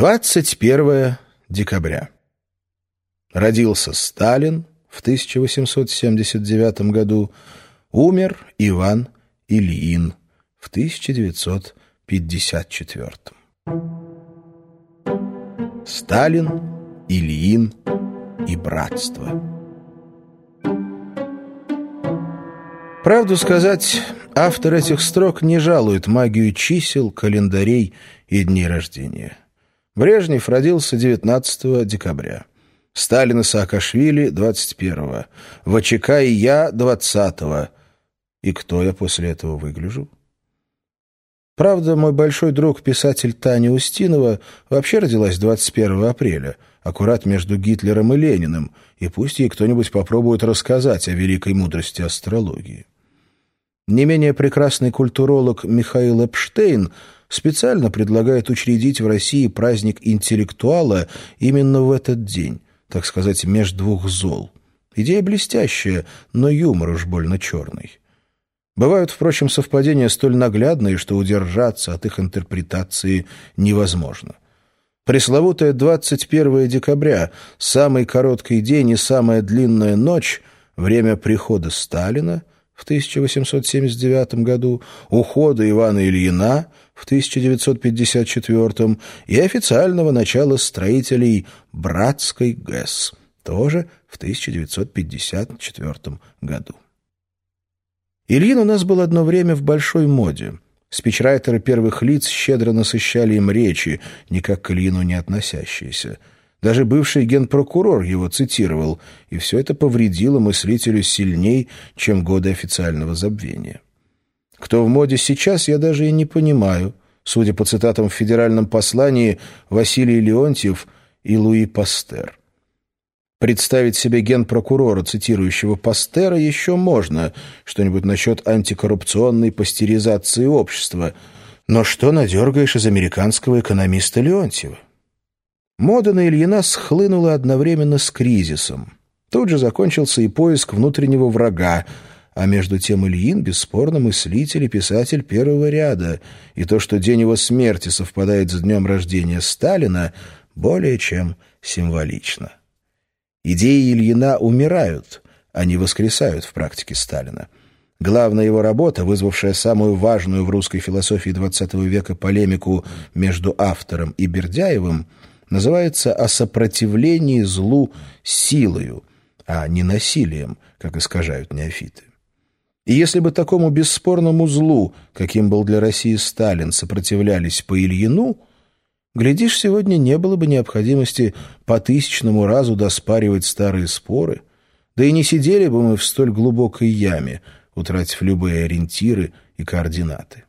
21 декабря. Родился Сталин в 1879 году, умер Иван Ильин в 1954. Сталин, Ильин и братство. Правду сказать, автор этих строк не жалует магию чисел, календарей и дней рождения. Брежнев родился 19 декабря. Сталин и Саакашвили — 21-го. ВЧК и я — 20-го. И кто я после этого выгляжу? Правда, мой большой друг, писатель Таня Устинова, вообще родилась 21 апреля, аккурат между Гитлером и Лениным, и пусть ей кто-нибудь попробует рассказать о великой мудрости астрологии. Не менее прекрасный культуролог Михаил Эпштейн специально предлагает учредить в России праздник интеллектуала именно в этот день, так сказать, между двух зол. Идея блестящая, но юмор уж больно черный. Бывают, впрочем, совпадения столь наглядные, что удержаться от их интерпретации невозможно. Пресловутое 21 декабря, самый короткий день и самая длинная ночь, время прихода Сталина в 1879 году, ухода Ивана Ильина в 1954 и официального начала строителей Братской ГЭС, тоже в 1954 году. Ильин у нас был одно время в большой моде. Спичрайтеры первых лиц щедро насыщали им речи, никак к Ильину не относящиеся. Даже бывший генпрокурор его цитировал, и все это повредило мыслителю сильней, чем годы официального забвения. Кто в моде сейчас, я даже и не понимаю. Судя по цитатам в федеральном послании, Василий Леонтьев и Луи Пастер. Представить себе генпрокурора, цитирующего Пастера, еще можно, что-нибудь насчет антикоррупционной пастеризации общества. Но что надергаешь из американского экономиста Леонтьева? Мода на Ильина схлынула одновременно с кризисом. Тут же закончился и поиск внутреннего врага, а между тем Ильин бесспорно мыслитель и писатель первого ряда, и то, что день его смерти совпадает с днем рождения Сталина, более чем символично. Идеи Ильина умирают, они воскресают в практике Сталина. Главная его работа, вызвавшая самую важную в русской философии XX века полемику между автором и Бердяевым, называется «О сопротивлении злу силою», а не насилием, как искажают неофиты. И если бы такому бесспорному злу, каким был для России Сталин, сопротивлялись по Ильину – Глядишь, сегодня не было бы необходимости по тысячному разу доспаривать старые споры, да и не сидели бы мы в столь глубокой яме, утратив любые ориентиры и координаты.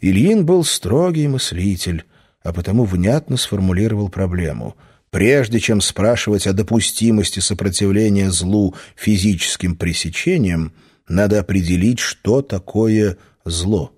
Ильин был строгий мыслитель, а потому внятно сформулировал проблему. Прежде чем спрашивать о допустимости сопротивления злу физическим пресечением, надо определить, что такое зло.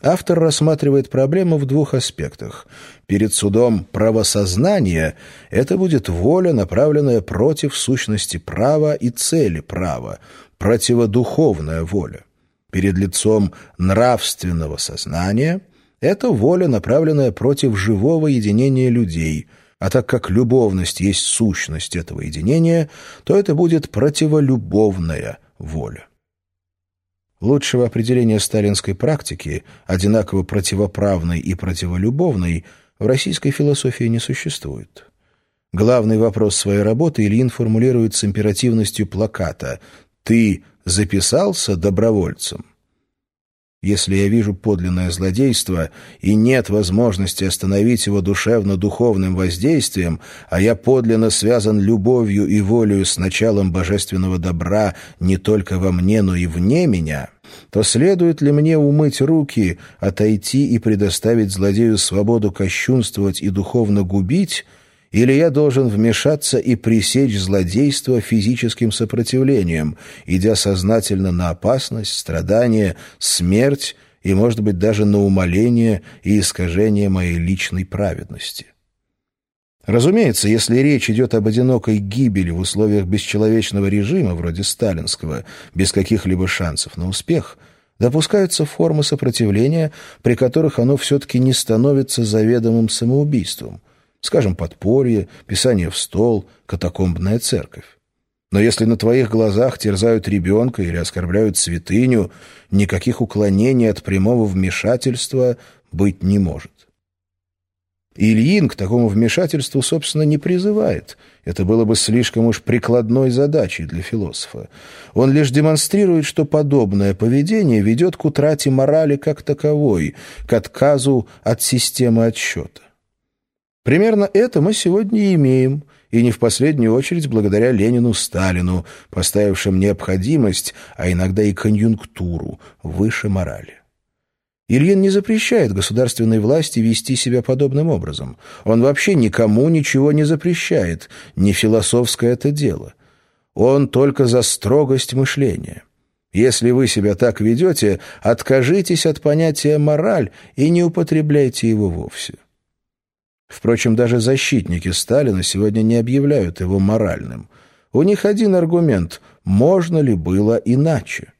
Автор рассматривает проблему в двух аспектах. Перед судом правосознания это будет воля, направленная против сущности права и цели права, противодуховная воля. Перед лицом нравственного сознания это воля, направленная против живого единения людей, а так как любовность есть сущность этого единения, то это будет противолюбовная воля. Лучшего определения сталинской практики, одинаково противоправной и противолюбовной, в российской философии не существует. Главный вопрос своей работы Ильин формулирует с императивностью плаката «Ты записался добровольцем?» Если я вижу подлинное злодейство и нет возможности остановить его душевно-духовным воздействием, а я подлинно связан любовью и волею с началом божественного добра не только во мне, но и вне меня, то следует ли мне умыть руки, отойти и предоставить злодею свободу кощунствовать и духовно губить — или я должен вмешаться и пресечь злодейство физическим сопротивлением, идя сознательно на опасность, страдания, смерть и, может быть, даже на умоление и искажение моей личной праведности? Разумеется, если речь идет об одинокой гибели в условиях бесчеловечного режима, вроде сталинского, без каких-либо шансов на успех, Допускаются формы сопротивления, при которых оно все-таки не становится заведомым самоубийством. Скажем, подполье, писание в стол, катакомбная церковь. Но если на твоих глазах терзают ребенка или оскорбляют святыню, никаких уклонений от прямого вмешательства быть не может. Ильин к такому вмешательству, собственно, не призывает. Это было бы слишком уж прикладной задачей для философа. Он лишь демонстрирует, что подобное поведение ведет к утрате морали как таковой, к отказу от системы отсчета. Примерно это мы сегодня имеем, и не в последнюю очередь благодаря Ленину Сталину, поставившим необходимость, а иногда и конъюнктуру, выше морали. Ильин не запрещает государственной власти вести себя подобным образом. Он вообще никому ничего не запрещает, не философское это дело. Он только за строгость мышления. Если вы себя так ведете, откажитесь от понятия «мораль» и не употребляйте его вовсе. Впрочем, даже защитники Сталина сегодня не объявляют его моральным. У них один аргумент – можно ли было иначе?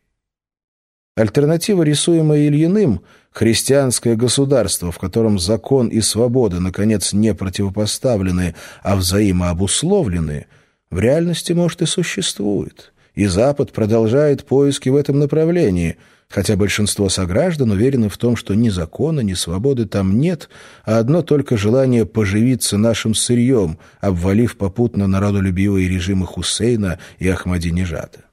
Альтернатива, рисуемая Ильиным – Христианское государство, в котором закон и свобода, наконец, не противопоставлены, а взаимообусловлены, в реальности, может, и существует. И Запад продолжает поиски в этом направлении, хотя большинство сограждан уверены в том, что ни закона, ни свободы там нет, а одно только желание поживиться нашим сырьем, обвалив попутно народолюбивые режимы Хусейна и Ахмадинежада.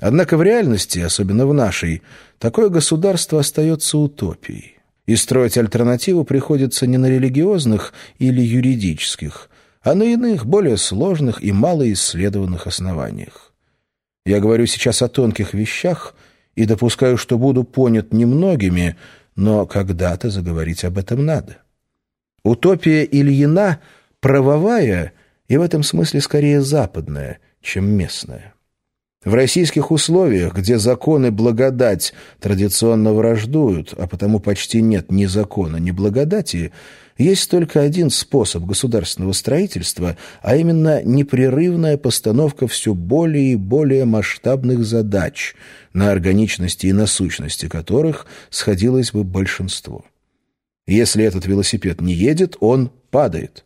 Однако в реальности, особенно в нашей, такое государство остается утопией. И строить альтернативу приходится не на религиозных или юридических, а на иных, более сложных и малоисследованных основаниях. Я говорю сейчас о тонких вещах и допускаю, что буду понят немногими, но когда-то заговорить об этом надо. Утопия Ильина правовая и в этом смысле скорее западная, чем местная. В российских условиях, где законы благодать традиционно враждуют, а потому почти нет ни закона, ни благодати, есть только один способ государственного строительства, а именно непрерывная постановка все более и более масштабных задач, на органичности и насущности которых сходилось бы большинство. Если этот велосипед не едет, он падает.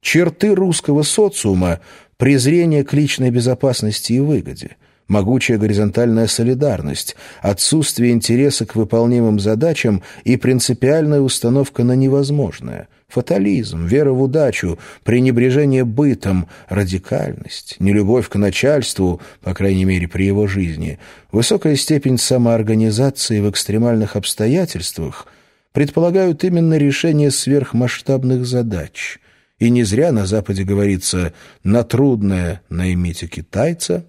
Черты русского социума презрение к личной безопасности и выгоде, могучая горизонтальная солидарность, отсутствие интереса к выполнимым задачам и принципиальная установка на невозможное, фатализм, вера в удачу, пренебрежение бытом, радикальность, нелюбовь к начальству, по крайней мере при его жизни, высокая степень самоорганизации в экстремальных обстоятельствах предполагают именно решение сверхмасштабных задач – и не зря на Западе говорится «на трудное наймите китайца,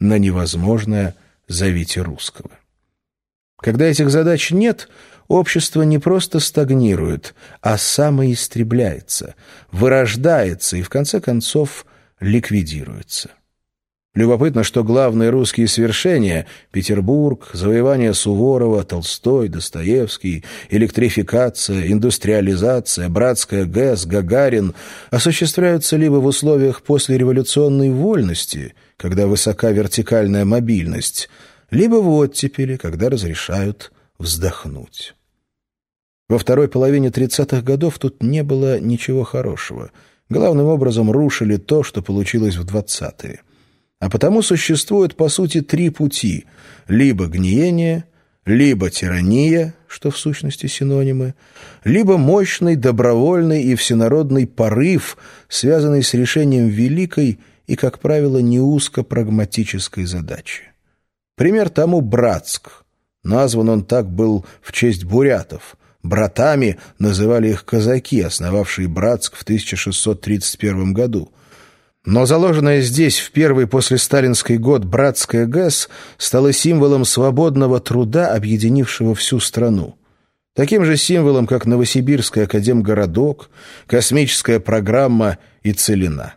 на невозможное зовите русского». Когда этих задач нет, общество не просто стагнирует, а самоистребляется, вырождается и, в конце концов, ликвидируется. Любопытно, что главные русские свершения – Петербург, завоевание Суворова, Толстой, Достоевский, электрификация, индустриализация, братская ГЭС, Гагарин – осуществляются либо в условиях послереволюционной вольности, когда высока вертикальная мобильность, либо в оттепели, когда разрешают вздохнуть. Во второй половине 30-х годов тут не было ничего хорошего. Главным образом рушили то, что получилось в 20-е. А потому существует, по сути, три пути – либо гниение, либо тирания, что в сущности синонимы, либо мощный, добровольный и всенародный порыв, связанный с решением великой и, как правило, не узко-прагматической задачи. Пример тому Братск. Назван он так был в честь бурятов. Братами называли их казаки, основавшие Братск в 1631 году – но заложенная здесь в первый после сталинский год братская ГЭС стала символом свободного труда, объединившего всю страну. Таким же символом, как Новосибирский академгородок, космическая программа и целина.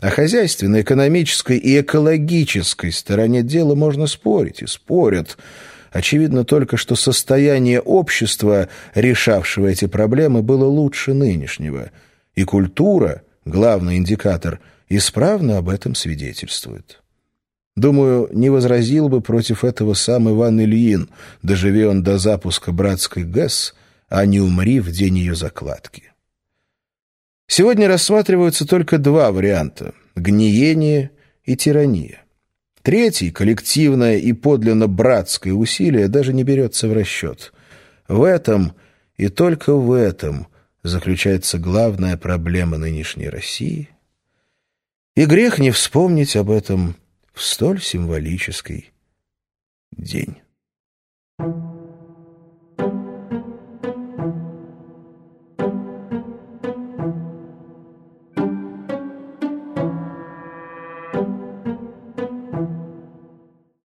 О хозяйственной, экономической и экологической стороне дела можно спорить, и спорят. Очевидно только, что состояние общества, решавшего эти проблемы, было лучше нынешнего. И культура, главный индикатор – исправно об этом свидетельствует. Думаю, не возразил бы против этого сам Иван Ильин, доживи он до запуска братской ГЭС, а не умри в день ее закладки. Сегодня рассматриваются только два варианта – гниение и тирания. Третий, коллективное и подлинно братское усилие, даже не берется в расчет. В этом и только в этом заключается главная проблема нынешней России. И грех не вспомнить об этом в столь символический день.